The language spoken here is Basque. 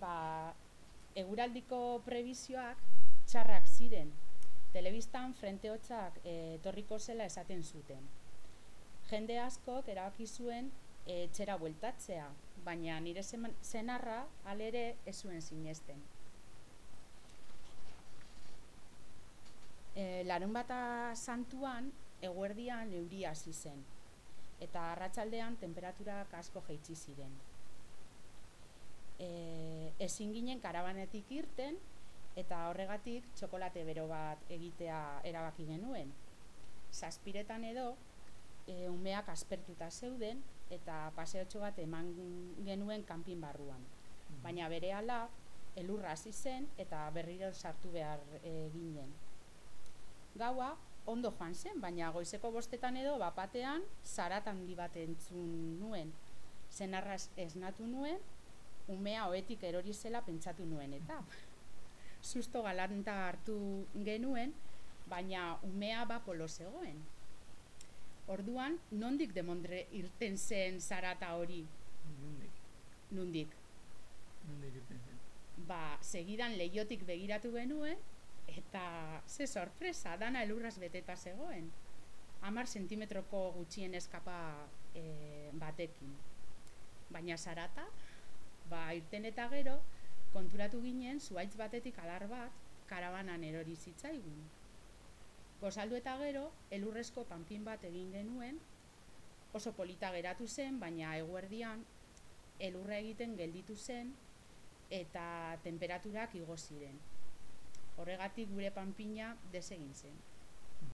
ba, eguraldiko prebizioak txarrak ziren. Telebistan frente hotzak e, torriko zela esaten zuten. Jende askok erabaki zuen e, txera bueltatzea, baina nire zenarra alere ez zuen sinesten. E, larun bata santuan, eguerdian euria hasi zen, eta arratsaldean temperaturak asko jaitsi ziren. Ezin ginen karabanetik irten, eta horregatik txokolate bero bat egitea erabaki genuen. Zazpiretan edo, e, umeak aspertuta zeuden, eta paseotxo bat eman genuen kanpin barruan. Mm. Baina bere ala, elurra hasi zen eta berriro sartu behar e, ginen. Gaua, ondo joan zen, baina goizeko bostetan edo bapatean zaratan handi bat entzun nuen. Zenarra esnatu nuen, umea oetik erori zela pentsatu nuen eta. Susto galanta hartu genuen, baina umea bapolo zegoen. Orduan, nondik demondre irten zen zarata hori? Nondik. Nondik. Nondik irten zen. Ba, segidan lehiotik begiratu genuen, eta ze sorpresa, dana elurraz beteta zegoen. Amar sentimetroko gutxien eskapa e, batekin. Baina zarata, ba, irten eta gero, konturatu ginen, zuaitz batetik adar bat, karabanan erori zitzaigun. Gozaldu eta gero, elurrezko panpin bat egin genuen, oso polita geratu zen, baina eguerdian elurra egiten gelditu zen eta temperaturak igo ziren. Horregatik gure panpina desegin zen.